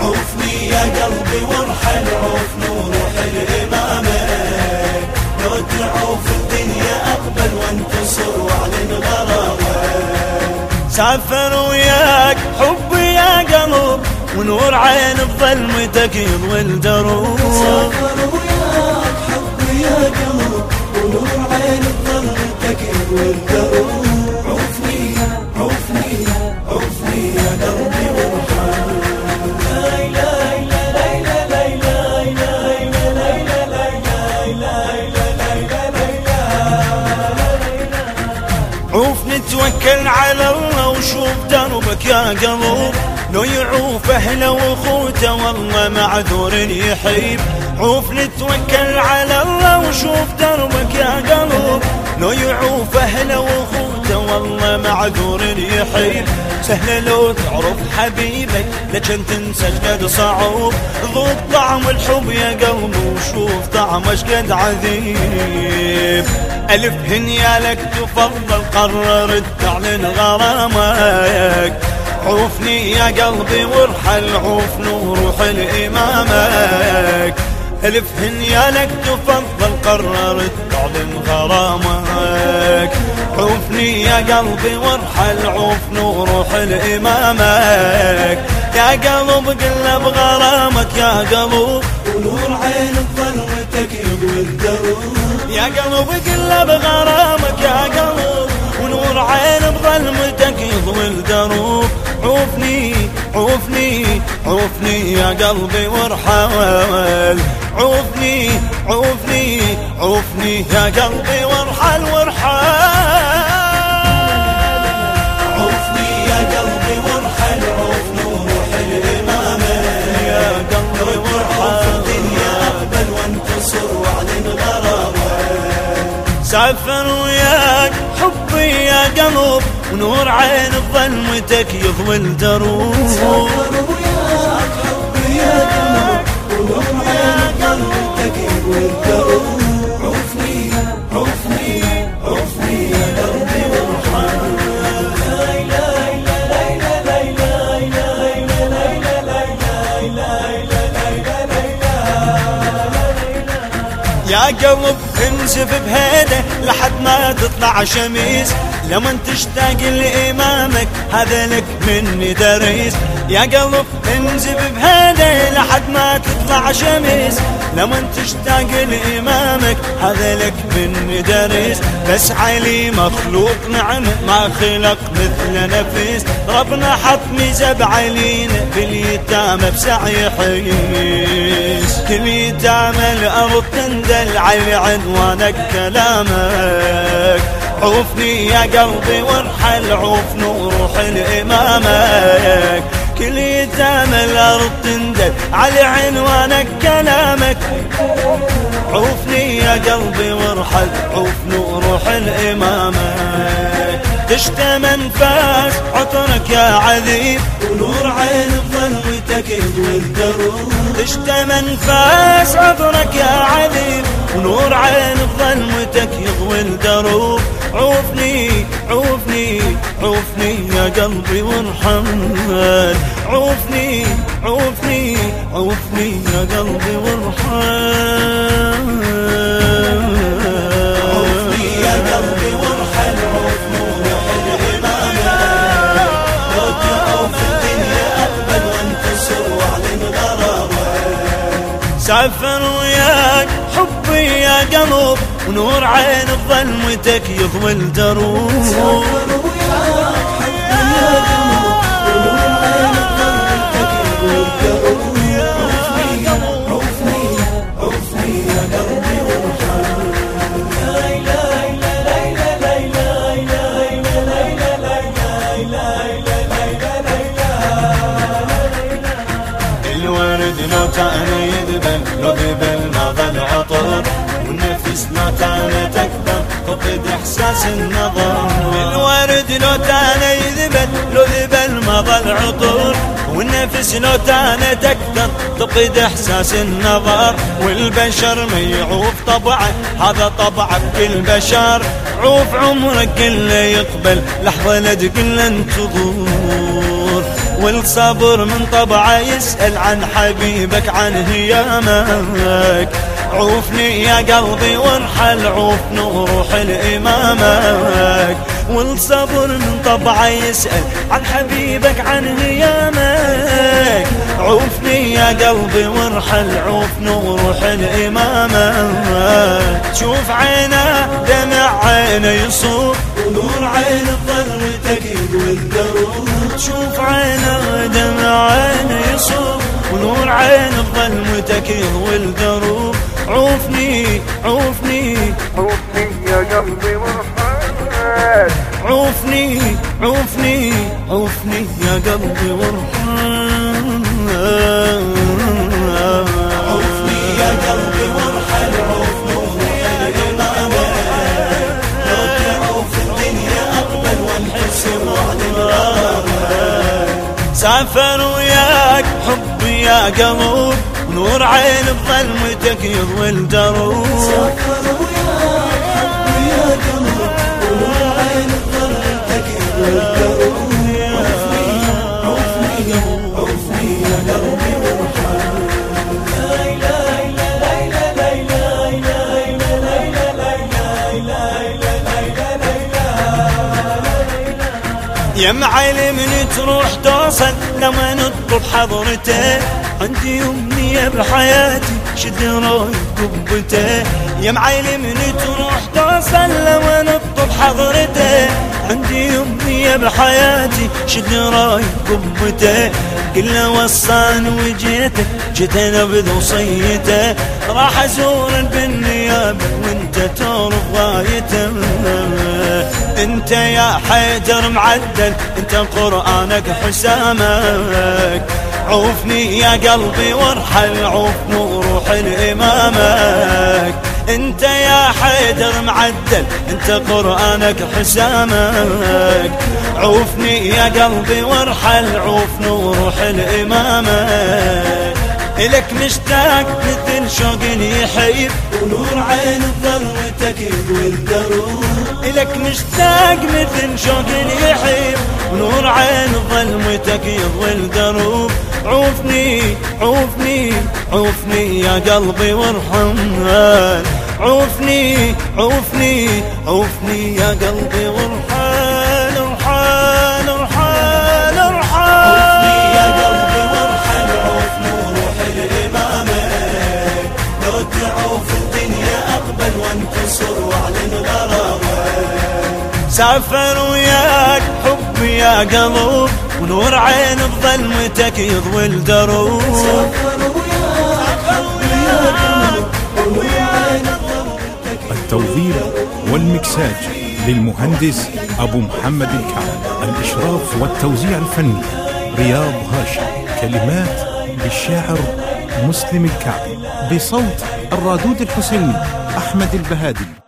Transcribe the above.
عوفني يا قلبي وارحل عوف نور الإمامة لو تعوف الدنيا أقبل وانتصر واعلن غرامة سافر وياك حبي يا قلب ونور عين بظلمتك يضوي الدروب سافر وياك حبي يا قلب ونور عين بظلمتك يضوي الدروب عوفني عوفني عوفني يا قلبي عوف نتوكل على الله وشوف دربك يا قلب لو يعوف اهله واخوته والله معذور يحيب. عوف نتوكل على الله وشوف دربك يا قلب لو يعوف اهله واخوته والله معذور يحيب. سهل لو تعرف حبيبك لكن تنسى قد صعوب. ذوق طعم الحب يا قلبي وشوف طعمه قد عذيب. ألف هنيالك تفضل قررت تعلن غرامك عوفني يا قلبي وارحل عوف نور الإمامك. ألف هنيالك تفضل قررت تعلن غرامك. عوفني يا قلبي وارحل عوف نور الإمامك. يا قلب قل بغرامك يا قلب ونور عين بظلمتك يضوي الدروب. يا قلب قل بغرامك. عوفني عوفني عوفني يا قلبي وارحل. عوفني عوفني عوفني يا قلبي وارحل وارحل. عوفني يا قلبي وارحل عوف نور الإمامة. يا قلبي وارحل. الدنيا أقبل وانتصر سافر وياك حبي يا قلب ونور عين بظلمتك يضوي الدروب يا قلب انزف بهيده لحد ما تطلع شميس. لمن تشتاق لإمامك هذا لك مني دريس. يا قلب انزف بهيده لحد ما تطلع شميس. لمن تشتاق لإمامك هذا لك مني دريس. بس علي مخلوق نعم ما خلق مثل نفيس. ربنا حط ميزة بعلينا باليتامى بسعي حيس كل يتامى الأرض تندل على عنوانك كلامك. عوفني يا قلبي وارحل عوف نور الإمامك كل يتامى الأرض تندل على عنوانك كلامك. عوفني يا قلبي وارحل عوف نور الإمامك تشتم انفاس عطرك يا عذيب. ونور عين بظلمتك يضوي الدروب تشتم انفاس عطرك ونور عين بظلمتك يضوي الدروب عوفني عوفني عوفني يا قلبي وارحمن عوفني عوفني عوفني يا قلبي وارحمن يا قلب ونور عين بظلمتك يضوي الدروب تكبر فقد إحساس النظر الورد لو تعني يذبل لو ذبل ما ظل عطر والنفس لو تانت أكثر تقيد إحساس النظر. والبشر ما يعوف طبعه هذا طبع كل بشر. عوف عمرك كله يقبل لحظة لا تقل والصبر من طبعه يسأل عن حبيبك عن هيامك. عوفني يا قلبي وارحل عوف نروح لإمامك والصبر من طبعه يسأل عن حبيبك عن هيامك عوفني يا قلبي وارحل عوف نروح لإمامك شوف عينه دمع عينه يصوب ونور عين ظلمتك يقوي الدروب شوف عينه دمع عينه يصوب ونور عين ظلمتك يهوي الدروب عوفني عوفني. عوفني يا قلبي وارحل عوفني عوفني. عوفني يا قلبي وارحل عوفني يا قلبي وارحل عوف نور الإمامك لو تعوف الدنيا وانحسر وعد سافر وياك حبي يا قلب. نور عين بظلمتك يضوي الدروب يا قلب ونور عين ظلمتك يضوي الدروب عوفني عوفني عوفني يا قلبي وارحل يا معلم تروح توصل لما نطلب حضرته. عندي أمنية بحياتي شد رايد قبته يا معلم تروح توصل لما نطلب حضرته. عندي أمنية بحياتي شد رايد قبته كله وصان وجيته جيت أنا بوصيته راح أزور بالنيابه وأنت تعرف غايته. أنت يا حيدر معدل أنت قرآنك حسامك. عوفني يا قلبي وارحل عوفني وروح لإمامك. انت يا حيدر معدل انت قرآنك حسامك. عوفني يا قلبي وارحل عوفني وروح لإمامك. إلك مشتاق مثل شوق يحيب ونور عين ظلمتك يضوي الدروب إلك مشتاق مثل شوق يحيب ونور عين ظلمتك يضوي الدروب عوفني عوفني عوفني يا قلبي وارحل عوفني عوفني عوفني يا قلبي وارحل ارحل ارحل عوفني يا ارحل قلبي وارحل عوف نروح لإمامك لو تعوف الدنيا أقبل وانتصر واعلن غرامك سافر وياك حبي يا قلب. ونور عين بظلمتك يضوي الدروب التوظيف والمكساج للمهندس أبو محمد الكعب. الإشراف والتوزيع الفني رياض هاشم. كلمات للشاعر مسلم الكعبي بصوت الرادود الحسيني أحمد البهادي.